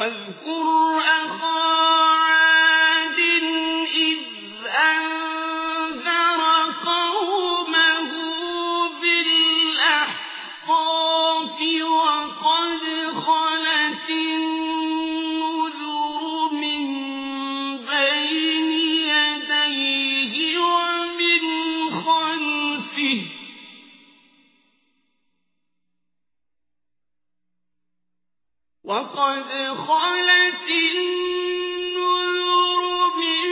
واذكر أخاه وقد خلت النذر من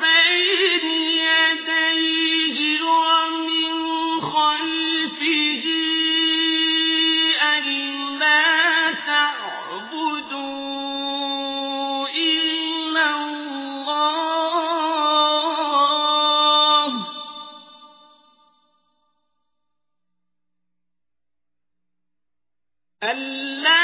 بين يديه ومن خلفه ألا تعبدوا إلا الله. ألا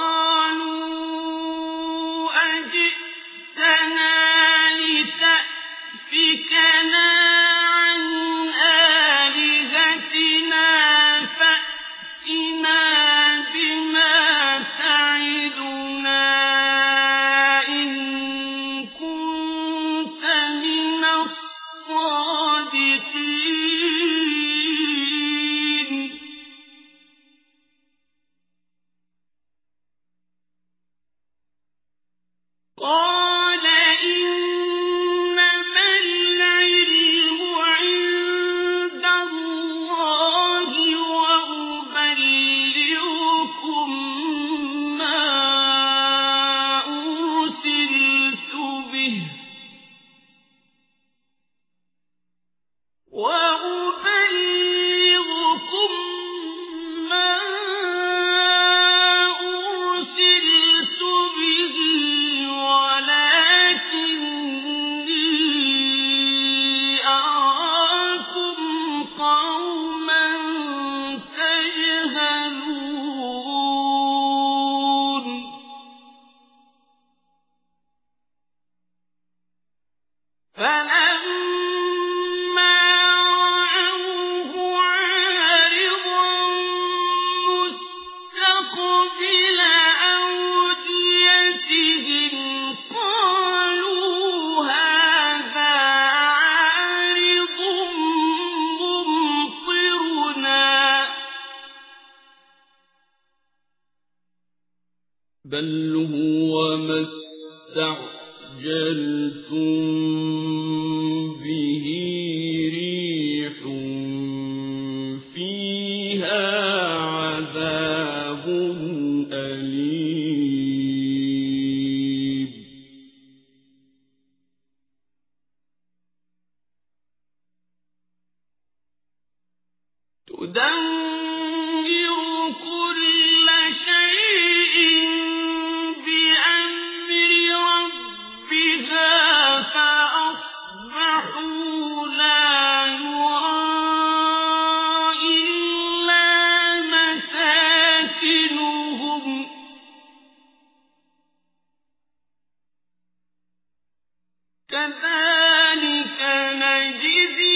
تلك 万物。بل هو ما استعجلتم به كذلك نجزي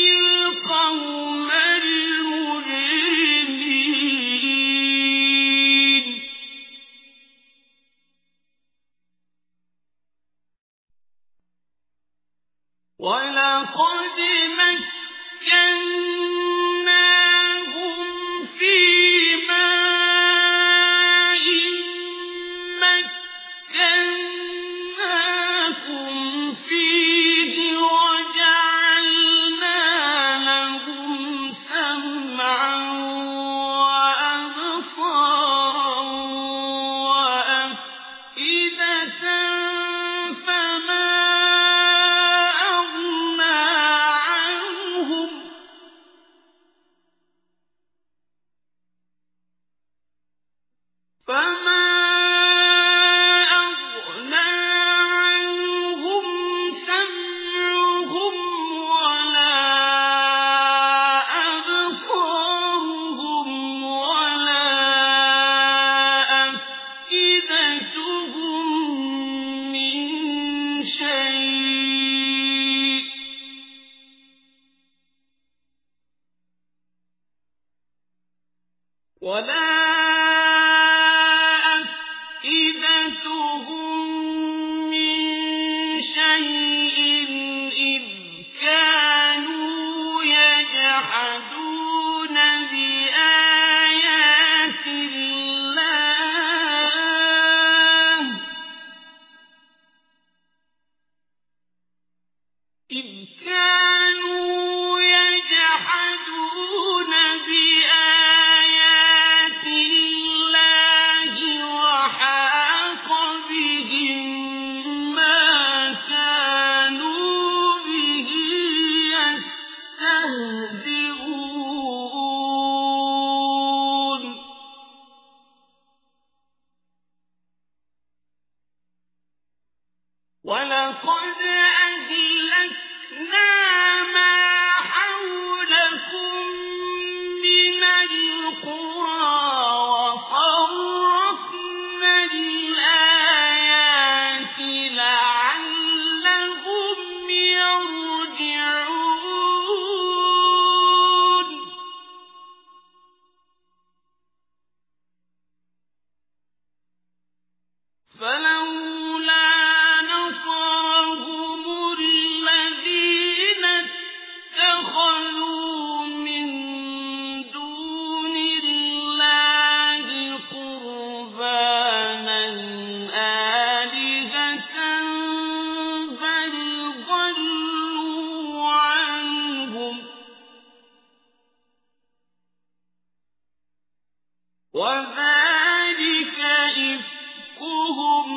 ولا أفئدتهم من شيء إذ كانوا يجحدون بآيات الله. إذ كانوا ولقد أهلكنا وذلك إفكهم